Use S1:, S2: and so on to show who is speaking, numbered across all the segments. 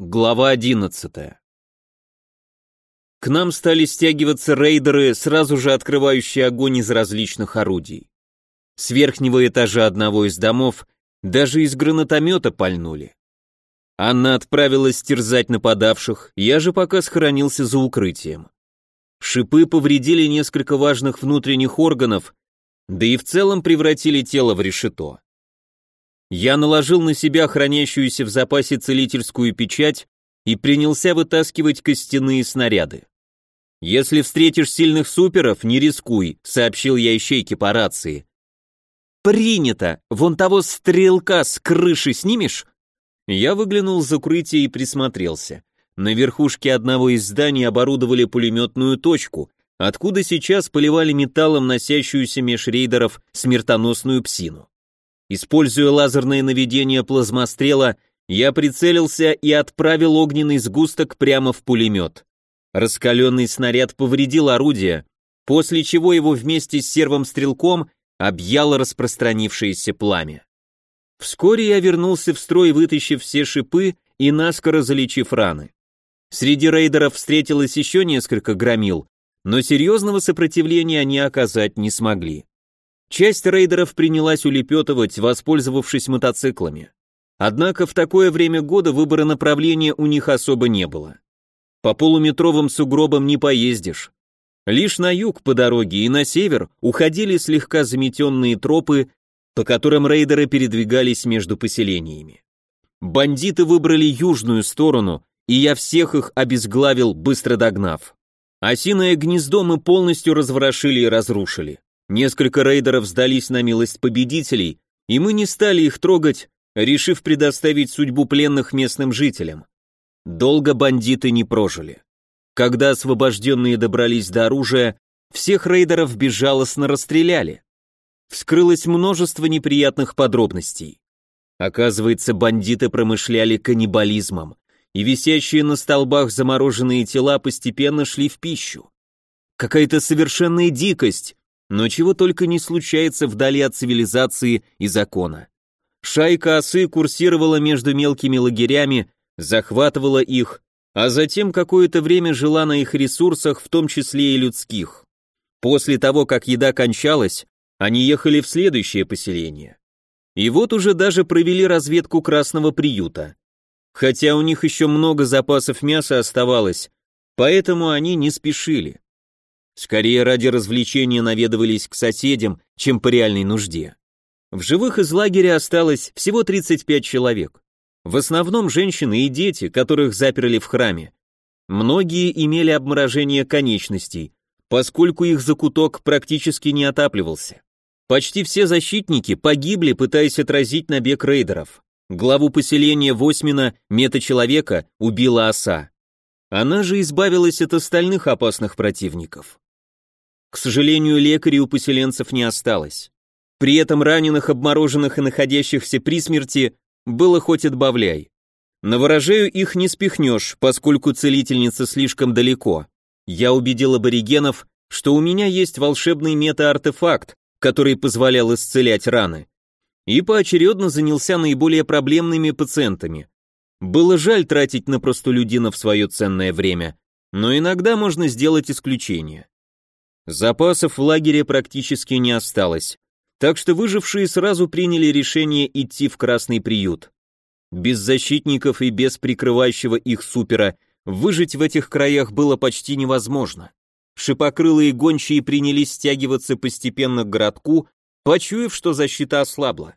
S1: Глава 11. К нам стали стягиваться рейдеры, сразу же открывающие огонь из различных орудий. С верхнего этажа одного из домов даже из гранатомета пальнули. Анна отправилась терзать нападавших, я же пока схоронился за укрытием. Шипы повредили несколько важных внутренних органов, да и в целом превратили тело в решето. Я наложил на себя хранящуюся в запасе целительскую печать и принялся вытаскивать костяные снаряды. «Если встретишь сильных суперов, не рискуй», — сообщил я ищейке по рации. «Принято! Вон того стрелка с крыши снимешь?» Я выглянул за укрытие и присмотрелся. На верхушке одного из зданий оборудовали пулеметную точку, откуда сейчас поливали металлом носящуюся меж рейдеров смертоносную псину. Используя лазерное наведение плазмострела, я прицелился и отправил огненный сгусток прямо в пулемет. Раскаленный снаряд повредил орудие, после чего его вместе с сервом стрелком объяло распространившееся пламя. Вскоре я вернулся в строй, вытащив все шипы и наскоро залечив раны. Среди рейдеров встретилось еще несколько громил, но серьезного сопротивления они оказать не смогли. Часть рейдеров принялась улепетывать, воспользовавшись мотоциклами. Однако в такое время года выбора направления у них особо не было. По полуметровым сугробам не поездишь. Лишь на юг по дороге и на север уходили слегка заметенные тропы, по которым рейдеры передвигались между поселениями. Бандиты выбрали южную сторону, и я всех их обезглавил, быстро догнав. Осиное гнездо мы полностью разворошили и разрушили. Несколько рейдеров сдались на милость победителей, и мы не стали их трогать, решив предоставить судьбу пленных местным жителям. Долго бандиты не прожили. Когда освобожденные добрались до оружия, всех рейдеров безжалостно расстреляли. Вскрылось множество неприятных подробностей. Оказывается, бандиты промышляли каннибализмом, и висящие на столбах замороженные тела постепенно шли в пищу. Какая-то совершенная дикость, но чего только не случается вдали от цивилизации и закона. Шайка осы курсировала между мелкими лагерями, захватывала их, а затем какое-то время жила на их ресурсах, в том числе и людских. После того, как еда кончалась, они ехали в следующее поселение. И вот уже даже провели разведку красного приюта. Хотя у них еще много запасов мяса оставалось, поэтому они не спешили. Скорее ради развлечения наведывались к соседям, чем по реальной нужде. В живых из лагеря осталось всего 35 человек. В основном женщины и дети, которых заперли в храме. Многие имели обморожение конечностей, поскольку их закуток практически не отапливался. Почти все защитники погибли, пытаясь отразить набег рейдеров. Главу поселения Восьмина, мета-человека, убила оса. Она же избавилась от остальных опасных противников. К сожалению, лекарей у поселенцев не осталось. При этом раненых, обмороженных и находящихся при смерти было хоть отбавляй. На ворожею их не спихнешь, поскольку целительница слишком далеко. Я убедил аборигенов, что у меня есть волшебный мета-артефакт, который позволял исцелять раны. И поочередно занялся наиболее проблемными пациентами. Было жаль тратить на простолюдинов свое ценное время, но иногда можно сделать исключение. Запасов в лагере практически не осталось, так что выжившие сразу приняли решение идти в красный приют. Без защитников и без прикрывающего их супера выжить в этих краях было почти невозможно. Шипокрылые гончие принялись стягиваться постепенно к городку, почуяв, что защита ослабла.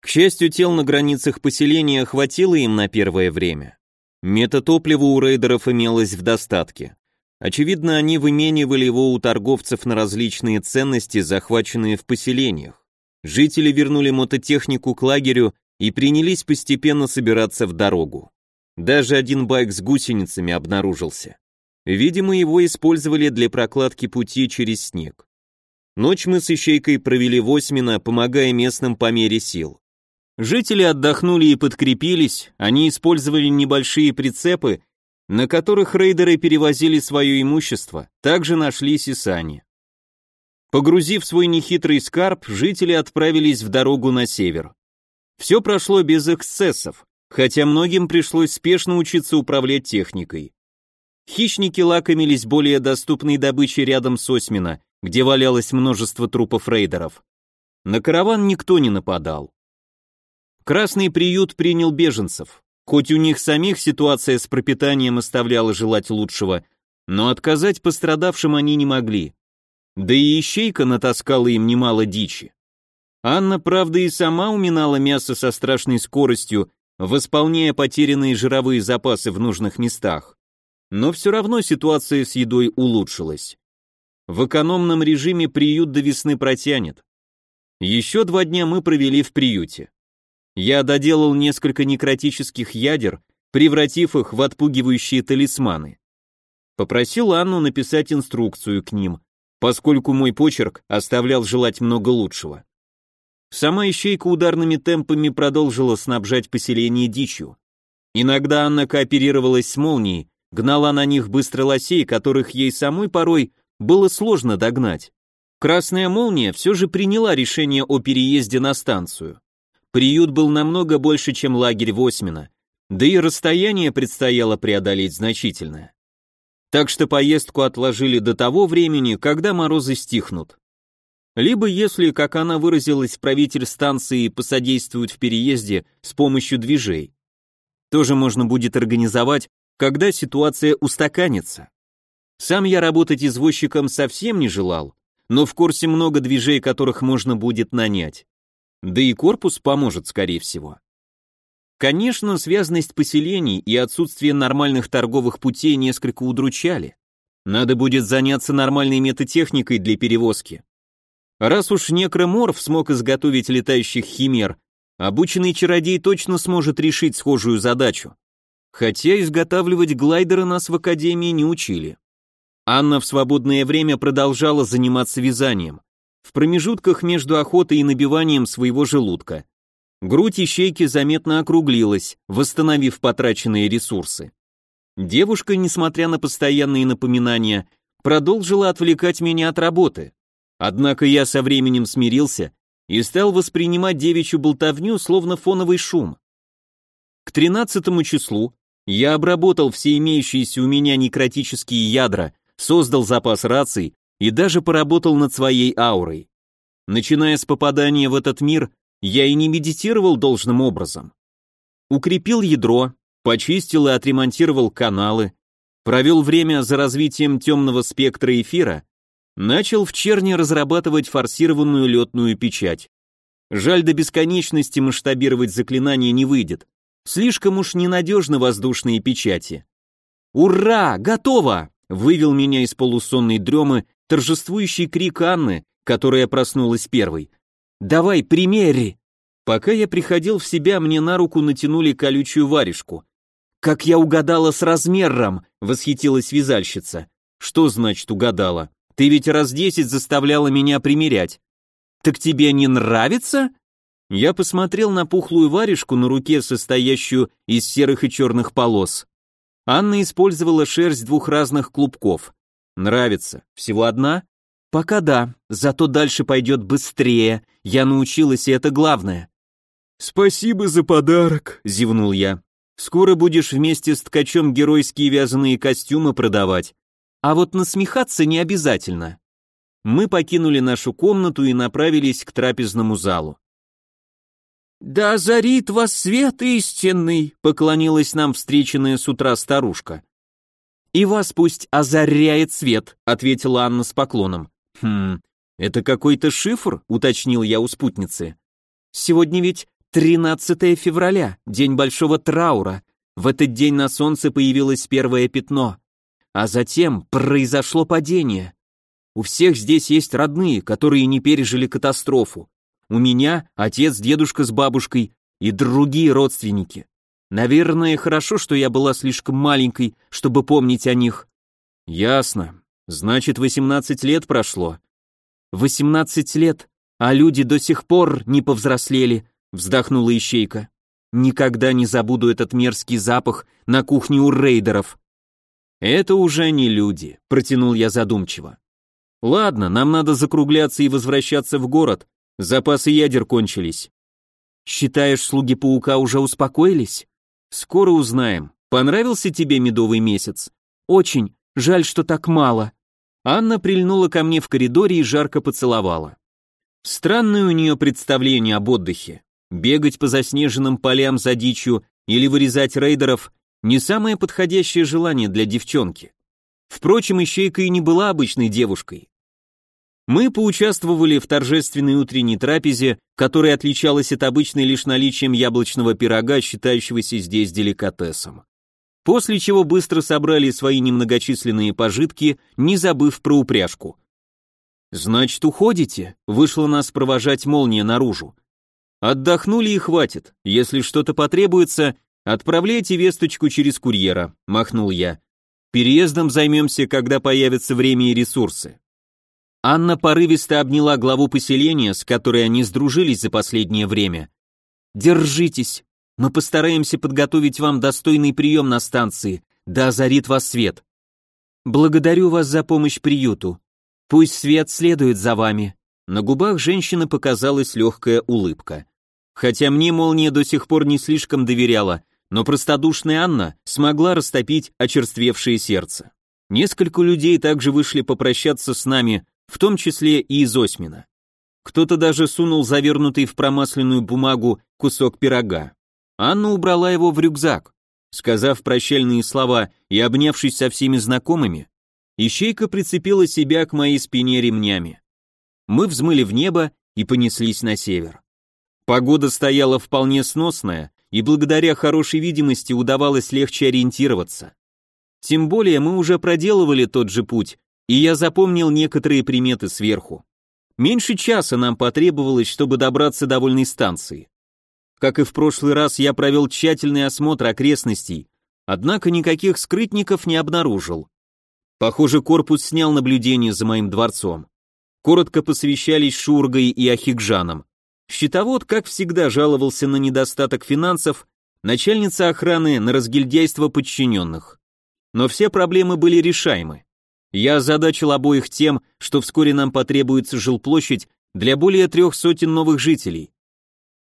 S1: К счастью, тел на границах поселения хватило им на первое время. Метатоплива у рейдеров имелось в достатке. Очевидно, они выменивали его у торговцев на различные ценности, захваченные в поселениях. Жители вернули мототехнику к лагерю и принялись постепенно собираться в дорогу. Даже один байк с гусеницами обнаружился. Видимо, его использовали для прокладки пути через снег. Ночь мы с Ищейкой провели восьмина, помогая местным по мере сил. Жители отдохнули и подкрепились, они использовали небольшие прицепы на которых рейдеры перевозили свое имущество, также нашлись и сани. Погрузив свой нехитрый скарб, жители отправились в дорогу на север. Все прошло без эксцессов. хотя многим пришлось спешно учиться управлять техникой. Хищники лакомились более доступной добычей рядом с Осьмина, где валялось множество трупов рейдеров. На караван никто не нападал. Красный приют принял беженцев. Хоть у них самих ситуация с пропитанием оставляла желать лучшего, но отказать пострадавшим они не могли. Да и ищейка натаскала им немало дичи. Анна, правда, и сама уминала мясо со страшной скоростью, восполняя потерянные жировые запасы в нужных местах. Но все равно ситуация с едой улучшилась. В экономном режиме приют до весны протянет. Еще два дня мы провели в приюте. Я доделал несколько некротических ядер, превратив их в отпугивающие талисманы. Попросил Анну написать инструкцию к ним, поскольку мой почерк оставлял желать много лучшего. Сама ищейка ударными темпами продолжила снабжать поселение дичью. Иногда Анна кооперировалась с молнией, гнала на них быстро лосей, которых ей самой порой было сложно догнать. Красная молния все же приняла решение о переезде на станцию. Приют был намного больше, чем лагерь Восьмина, да и расстояние предстояло преодолеть значительное. Так что поездку отложили до того времени, когда морозы стихнут. Либо если, как она выразилась, правитель станции посодействует в переезде с помощью движей. Тоже можно будет организовать, когда ситуация устаканится. Сам я работать извозчиком совсем не желал, но в курсе много движей, которых можно будет нанять. Да и корпус поможет, скорее всего. Конечно, связность поселений и отсутствие нормальных торговых путей несколько удручали. Надо будет заняться нормальной метатехникой для перевозки. Раз уж некроморф смог изготовить летающих химер, обученный чародей точно сможет решить схожую задачу. Хотя изготавливать глайдеры нас в академии не учили. Анна в свободное время продолжала заниматься вязанием в промежутках между охотой и набиванием своего желудка. Грудь ищейки заметно округлилась, восстановив потраченные ресурсы. Девушка, несмотря на постоянные напоминания, продолжила отвлекать меня от работы. Однако я со временем смирился и стал воспринимать девичью болтовню словно фоновый шум. К 13 числу я обработал все имеющиеся у меня некротические ядра, создал запас раций и даже поработал над своей аурой. Начиная с попадания в этот мир, я и не медитировал должным образом. Укрепил ядро, почистил и отремонтировал каналы, провел время за развитием темного спектра эфира, начал в черне разрабатывать форсированную летную печать. Жаль до бесконечности масштабировать заклинание не выйдет. Слишком уж ненадежны воздушные печати. «Ура! Готово!» вывел меня из полусонной дремы торжествующий крик Анны, которая проснулась первой. «Давай, примери!» Пока я приходил в себя, мне на руку натянули колючую варежку. «Как я угадала с размером!» — восхитилась вязальщица. «Что значит угадала? Ты ведь раз десять заставляла меня примерять». «Так тебе не нравится?» Я посмотрел на пухлую варежку на руке, состоящую из серых и черных полос. Анна использовала шерсть двух разных клубков. Нравится. Всего одна? Пока да, зато дальше пойдет быстрее. Я научилась, и это главное. Спасибо за подарок, зевнул я. Скоро будешь вместе с ткачом геройские вязаные костюмы продавать. А вот насмехаться не обязательно. Мы покинули нашу комнату и направились к трапезному залу. «Да озарит вас свет истинный!» — поклонилась нам встреченная с утра старушка. «И вас пусть озаряет свет», — ответила Анна с поклоном. «Хм, это какой-то шифр?» — уточнил я у спутницы. «Сегодня ведь 13 февраля, день большого траура. В этот день на солнце появилось первое пятно. А затем произошло падение. У всех здесь есть родные, которые не пережили катастрофу. У меня отец, дедушка с бабушкой и другие родственники. Наверное, хорошо, что я была слишком маленькой, чтобы помнить о них. Ясно. Значит, 18 лет прошло. 18 лет, а люди до сих пор не повзрослели, вздохнула ищейка. Никогда не забуду этот мерзкий запах на кухне у рейдеров. Это уже не люди, протянул я задумчиво. Ладно, нам надо закругляться и возвращаться в город, Запасы ядер кончились. Считаешь, слуги паука уже успокоились? Скоро узнаем. Понравился тебе медовый месяц?
S2: Очень. Жаль, что так мало.
S1: Анна прильнула ко мне в коридоре и жарко поцеловала. Странное у нее представление об отдыхе. Бегать по заснеженным полям за дичью или вырезать рейдеров – не самое подходящее желание для девчонки. Впрочем, Ищейка и не была обычной девушкой. Мы поучаствовали в торжественной утренней трапезе, которая отличалась от обычной лишь наличием яблочного пирога, считающегося здесь деликатесом. После чего быстро собрали свои немногочисленные пожитки, не забыв про упряжку. «Значит, уходите?» — вышла нас провожать молния наружу. «Отдохнули и хватит. Если что-то потребуется, отправляйте весточку через курьера», — махнул я. «Переездом займемся, когда появятся время и ресурсы». Анна порывисто обняла главу поселения, с которой они сдружились за последнее время. «Держитесь. Мы постараемся подготовить вам достойный прием на станции. Да озарит вас свет. Благодарю вас за помощь приюту. Пусть свет следует за вами». На губах женщины показалась легкая улыбка. Хотя мне молния до сих пор не слишком доверяла, но простодушная Анна смогла растопить очерствевшее сердце. Несколько людей также вышли попрощаться с нами, в том числе и из Осмина. Кто-то даже сунул завернутый в промасленную бумагу кусок пирога. Анна убрала его в рюкзак. Сказав прощальные слова и обнявшись со всеми знакомыми, Ищейка прицепила себя к моей спине ремнями. Мы взмыли в небо и понеслись на север. Погода стояла вполне сносная, и благодаря хорошей видимости удавалось легче ориентироваться. Тем более мы уже проделывали тот же путь, и я запомнил некоторые приметы сверху. Меньше часа нам потребовалось, чтобы добраться до вольной станции. Как и в прошлый раз, я провел тщательный осмотр окрестностей, однако никаких скрытников не обнаружил. Похоже, корпус снял наблюдение за моим дворцом. Коротко посвящались Шургой и Ахикжаном. Щитовод, как всегда, жаловался на недостаток финансов, начальница охраны на разгильдяйство подчиненных. Но все проблемы были решаемы. Я озадачил обоих тем, что вскоре нам потребуется жилплощадь для более трех сотен новых жителей.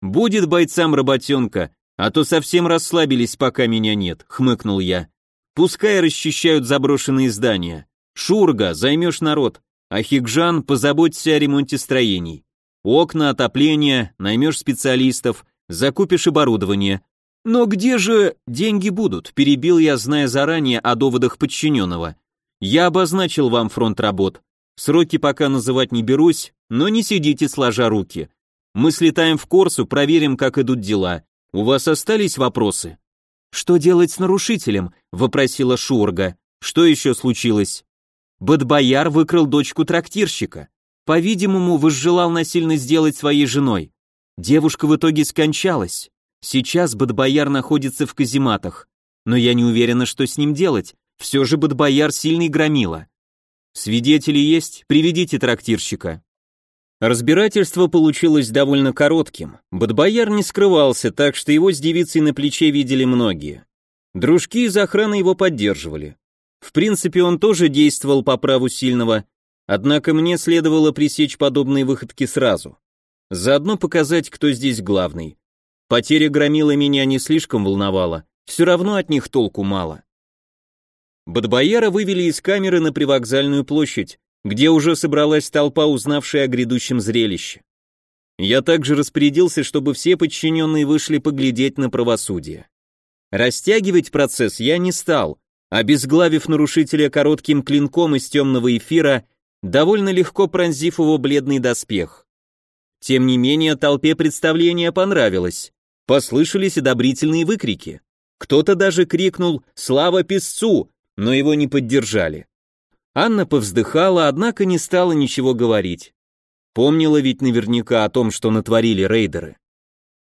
S1: Будет бойцам работенка, а то совсем расслабились, пока меня нет, хмыкнул я. Пускай расчищают заброшенные здания. Шурга, займешь народ. А Хигжан, позаботься о ремонте строений. Окна, отопление, наймешь специалистов, закупишь оборудование. Но где же деньги будут? Перебил я, зная заранее о доводах подчиненного. Я обозначил вам фронт работ. Сроки пока называть не берусь, но не сидите сложа руки. Мы слетаем в Корсу, проверим, как идут дела. У вас остались вопросы? «Что делать с нарушителем?» — вопросила Шурга. «Что еще случилось?» Бадбояр выкрал дочку трактирщика. По-видимому, возжелал насильно сделать своей женой. Девушка в итоге скончалась. Сейчас Бадбояр находится в казематах. Но я не уверена, что с ним делать. Все же Бадбояр сильный громила. Свидетели есть? Приведите трактирщика. Разбирательство получилось довольно коротким. Бадбояр не скрывался, так что его с девицей на плече видели многие. Дружки из охраны его поддерживали. В принципе, он тоже действовал по праву сильного, однако мне следовало пресечь подобные выходки сразу. Заодно показать, кто здесь главный. Потеря громила меня не слишком волновала, все равно от них толку мало. Бадбояра вывели из камеры на привокзальную площадь, где уже собралась толпа, узнавшая о грядущем зрелище. Я также распорядился, чтобы все подчиненные вышли поглядеть на правосудие. Растягивать процесс я не стал, обезглавив нарушителя коротким клинком из темного эфира, довольно легко пронзив его бледный доспех. Тем не менее, толпе представление понравилось. Послышались одобрительные выкрики. Кто-то даже крикнул «Слава песцу!», но его не поддержали. Анна повздыхала, однако не стала ничего говорить. Помнила ведь наверняка о том, что натворили рейдеры.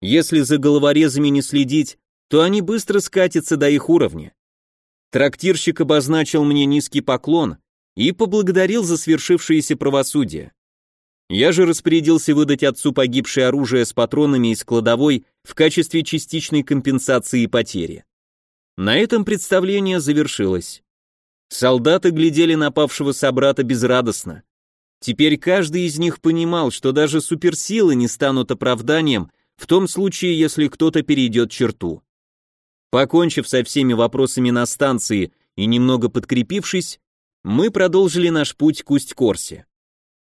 S1: Если за головорезами не следить, то они быстро скатятся до их уровня. Трактирщик обозначил мне низкий поклон и поблагодарил за свершившееся правосудие. Я же распорядился выдать отцу погибшее оружие с патронами из кладовой в качестве частичной компенсации потери. На этом представление завершилось. Солдаты глядели на павшего собрата безрадостно. Теперь каждый из них понимал, что даже суперсилы не станут оправданием в том случае, если кто-то перейдет черту. Покончив со всеми вопросами на станции и немного подкрепившись, мы продолжили наш путь к Усть-Корсе.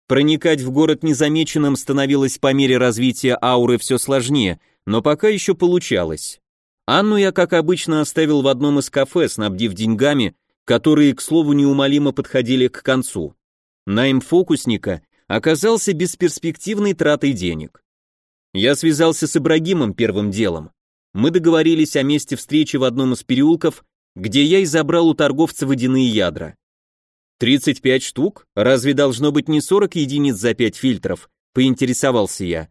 S1: Проникать в город незамеченным становилось по мере развития ауры все сложнее, но пока еще получалось. Анну я, как обычно, оставил в одном из кафе, снабдив деньгами, которые, к слову, неумолимо подходили к концу. Найм фокусника оказался бесперспективной тратой денег. Я связался с Ибрагимом первым делом. Мы договорились о месте встречи в одном из переулков, где я и забрал у торговца водяные ядра. 35 штук? Разве должно быть не 40 единиц за 5 фильтров? Поинтересовался я.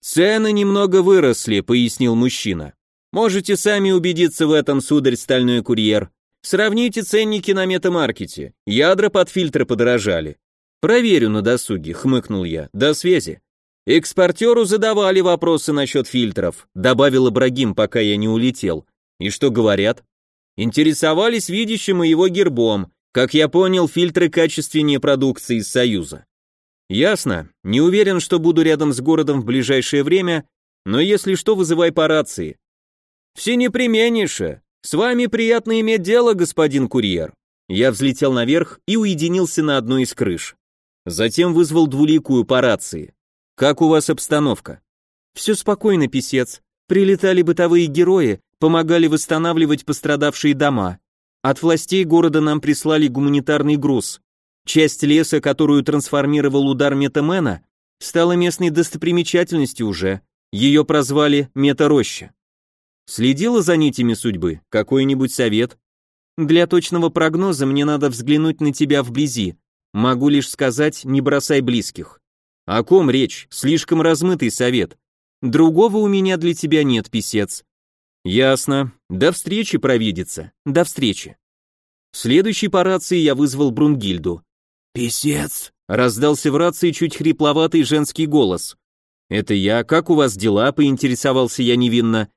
S1: Цены немного выросли, пояснил мужчина. Можете сами убедиться в этом, сударь стальной курьер. Сравните ценники на метамаркете. Ядра под фильтры подорожали. Проверю на досуге, хмыкнул я. До связи. Экспортеру задавали вопросы насчет фильтров, добавил Ибрагим, пока я не улетел. И что говорят? Интересовались видящим и его гербом. Как я понял, фильтры качественнее продукции из Союза. Ясно. Не уверен, что буду рядом с городом в ближайшее время, но если что, вызывай по рации. Все непременнейше. «С вами приятно иметь дело, господин курьер». Я взлетел наверх и уединился на одной из крыш. Затем вызвал двуликую по рации. «Как у вас обстановка?» «Все спокойно, писец. Прилетали бытовые герои, помогали восстанавливать пострадавшие дома. От властей города нам прислали гуманитарный груз. Часть леса, которую трансформировал удар Метамена, стала местной достопримечательностью уже. Ее прозвали Метароща. Следила за нитями судьбы? Какой-нибудь совет? Для точного прогноза мне надо взглянуть на тебя вблизи. Могу лишь сказать, не бросай близких. О ком речь? Слишком размытый совет. Другого у меня для тебя нет, писец. Ясно. До встречи, провидица. До встречи. Следующий по рации я вызвал Брунгильду. «Песец!» — раздался в рации чуть хрипловатый женский голос. «Это я, как у вас дела?» — поинтересовался я невинно.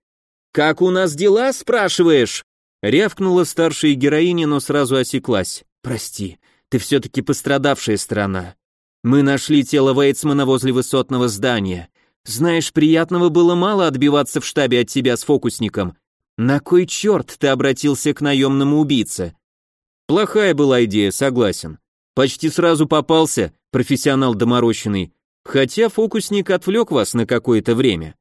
S1: «Как у нас дела, спрашиваешь?» Рявкнула старшая героиня, но сразу осеклась. «Прости, ты все-таки пострадавшая страна. Мы нашли тело Вейтсмана возле высотного здания. Знаешь, приятного было мало отбиваться в штабе от тебя с фокусником. На кой черт ты обратился к наемному убийце?» «Плохая была идея, согласен. Почти сразу попался, профессионал доморощенный, хотя фокусник отвлек вас на какое-то время.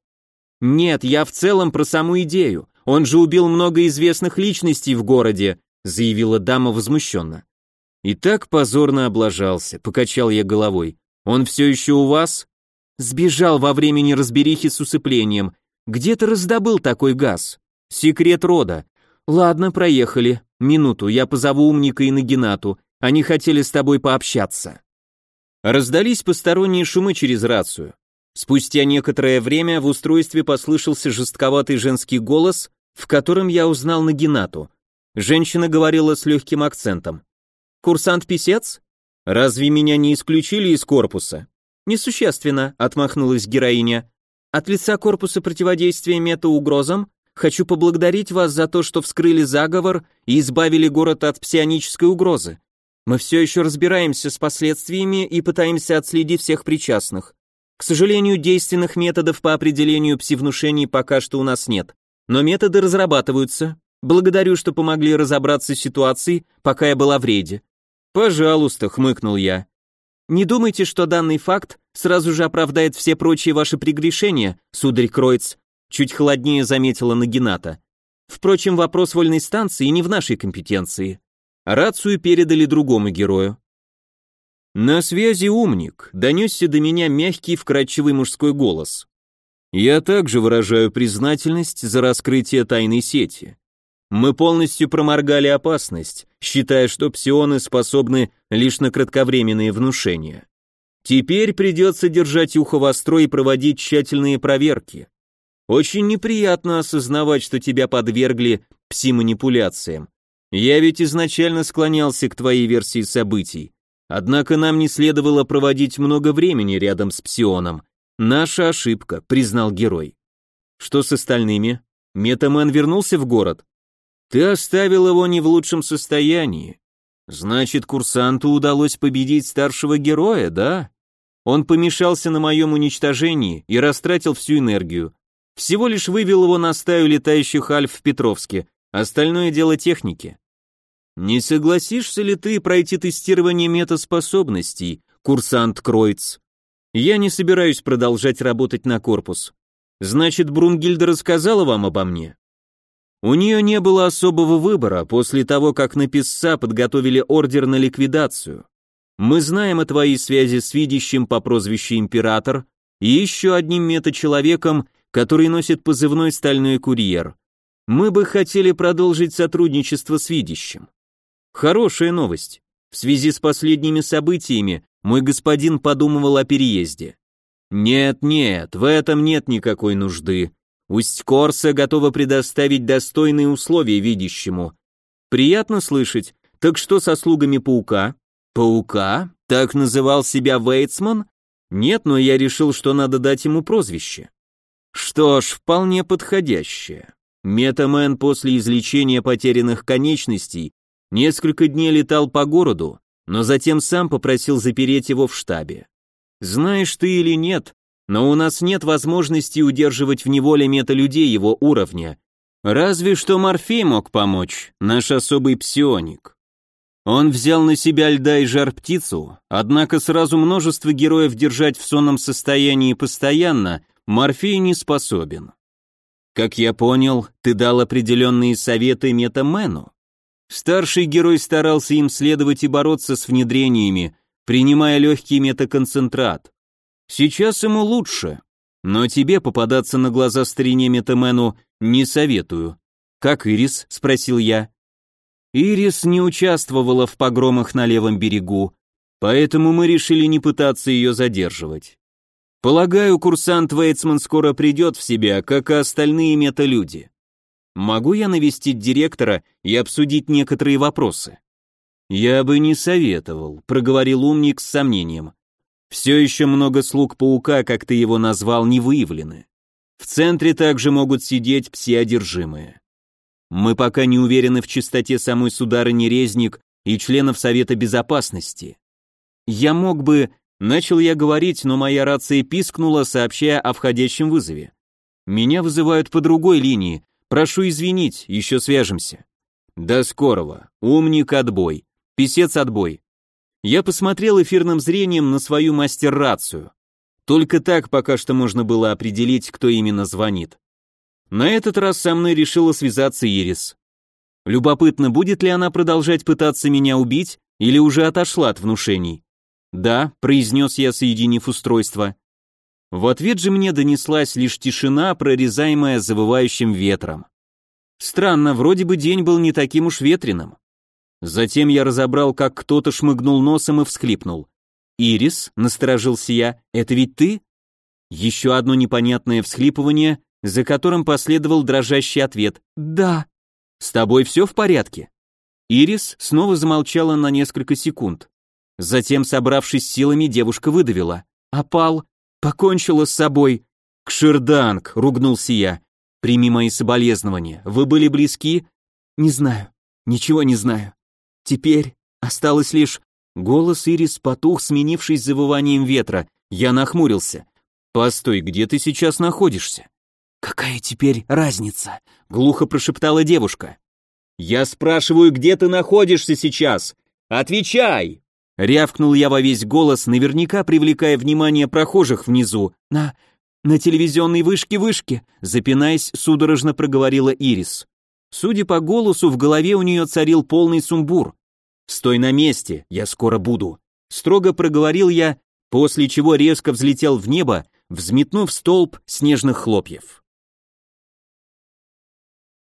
S1: «Нет, я в целом про саму идею. Он же убил много известных личностей в городе», заявила дама возмущенно. «И так позорно облажался», — покачал я головой. «Он все еще у вас?» «Сбежал во время неразберихи с усыплением. Где ты раздобыл такой газ?» «Секрет рода». «Ладно, проехали. Минуту, я позову умника и Нагинату. Они хотели с тобой пообщаться». Раздались посторонние шумы через рацию. Спустя некоторое время в устройстве послышался жестковатый женский голос, в котором я узнал Нагинату. Женщина говорила с легким акцентом. «Курсант-писец? Разве меня не исключили из корпуса?» «Несущественно», — отмахнулась героиня. «От лица корпуса противодействия метаугрозам хочу поблагодарить вас за то, что вскрыли заговор и избавили город от псионической угрозы. Мы все еще разбираемся с последствиями и пытаемся отследить всех причастных. К сожалению, действенных методов по определению псивнушений пока что у нас нет, но методы разрабатываются. Благодарю, что помогли разобраться с ситуацией, пока я была в рейде. Пожалуйста, хмыкнул я. Не думайте, что данный факт сразу же оправдает все прочие ваши прегрешения, сударь Кройц, чуть холоднее заметила Нагината. Впрочем, вопрос вольной станции не в нашей компетенции. Рацию передали другому герою. «На связи умник», — донесся до меня мягкий вкрадчивый мужской голос. «Я также выражаю признательность за раскрытие тайной сети. Мы полностью проморгали опасность, считая, что псионы способны лишь на кратковременные внушения. Теперь придется держать ухо востро и проводить тщательные проверки. Очень неприятно осознавать, что тебя подвергли пси-манипуляциям. Я ведь изначально склонялся к твоей версии событий. Однако нам не следовало проводить много времени рядом с Псионом. Наша ошибка, признал герой. Что с остальными? Метамен вернулся в город? Ты оставил его не в лучшем состоянии. Значит, курсанту удалось победить старшего героя, да? Он помешался на моем уничтожении и растратил всю энергию. Всего лишь вывел его на стаю летающих альф в Петровске, остальное дело техники. Не согласишься ли ты пройти тестирование метаспособностей, курсант Кройц? Я не собираюсь продолжать работать на корпус. Значит, Брунгильда рассказала вам обо мне? У нее не было особого выбора после того, как на Писса подготовили ордер на ликвидацию. Мы знаем о твоей связи с видящим по прозвищу Император и еще одним метачеловеком, который носит позывной «Стальной курьер». Мы бы хотели продолжить сотрудничество с видящим. Хорошая новость. В связи с последними событиями мой господин подумывал о переезде. Нет, нет, в этом нет никакой нужды. Усть-Корса готова предоставить достойные условия видящему. Приятно слышать. Так что со слугами паука? Паука? Так называл себя Вейтсман? Нет, но я решил, что надо дать ему прозвище. Что ж, вполне подходящее. Метамен после излечения потерянных конечностей несколько дней летал по городу, но затем сам попросил запереть его в штабе. Знаешь ты или нет, но у нас нет возможности удерживать в неволе металюдей его уровня. Разве что Морфей мог помочь, наш особый псионик. Он взял на себя льда и жар-птицу, однако сразу множество героев держать в сонном состоянии постоянно Морфей не способен. Как я понял, ты дал определенные советы Метамену. Старший герой старался им следовать и бороться с внедрениями, принимая легкий метаконцентрат. Сейчас ему лучше, но тебе попадаться на глаза старине Метамену не советую. Как Ирис? спросил я. Ирис не участвовала в погромах на левом берегу, поэтому мы решили не пытаться ее задерживать. Полагаю, курсант Вейтсман скоро придет в себя, как и остальные металюди. Могу я навестить директора и обсудить некоторые вопросы? Я бы не советовал, проговорил умник с сомнением. Все еще много слуг паука, как ты его назвал, не выявлены. В центре также могут сидеть пси-одержимые. Мы пока не уверены в чистоте самой сударыни Резник и членов Совета Безопасности. Я мог бы... Начал я говорить, но моя рация пискнула, сообщая о входящем вызове. Меня вызывают по другой линии. Прошу извинить, еще свяжемся. До скорого. Умник отбой. Писец отбой. Я посмотрел эфирным зрением на свою мастер-рацию. Только так пока что можно было определить, кто именно звонит. На этот раз со мной решила связаться Ирис. Любопытно, будет ли она продолжать пытаться меня убить или уже отошла от внушений? Да, произнес я, соединив устройство. В ответ же мне донеслась лишь тишина, прорезаемая завывающим ветром. Странно, вроде бы день был не таким уж ветреным. Затем я разобрал, как кто-то шмыгнул носом и всхлипнул. «Ирис», — насторожился я, — «это ведь ты?» Еще одно непонятное всхлипывание, за которым последовал дрожащий ответ «Да». «С тобой все в порядке?» Ирис снова замолчала на несколько секунд. Затем, собравшись силами, девушка выдавила. «Опал, покончила с собой». «Кширданг», — ругнулся я. «Прими мои соболезнования. Вы были близки?» «Не знаю. Ничего не знаю. Теперь осталось лишь...» Голос Ирис потух, сменившись завыванием ветра. Я нахмурился. «Постой, где ты сейчас находишься?» «Какая теперь разница?» — глухо прошептала девушка. «Я спрашиваю, где ты находишься сейчас? Отвечай!» Рявкнул я во весь голос, наверняка привлекая внимание прохожих внизу. «На... на телевизионной вышке-вышке», запинаясь, судорожно проговорила Ирис. Судя по голосу, в голове у нее царил полный сумбур. «Стой на месте, я скоро буду», строго проговорил я, после чего резко взлетел в небо, взметнув столб снежных хлопьев.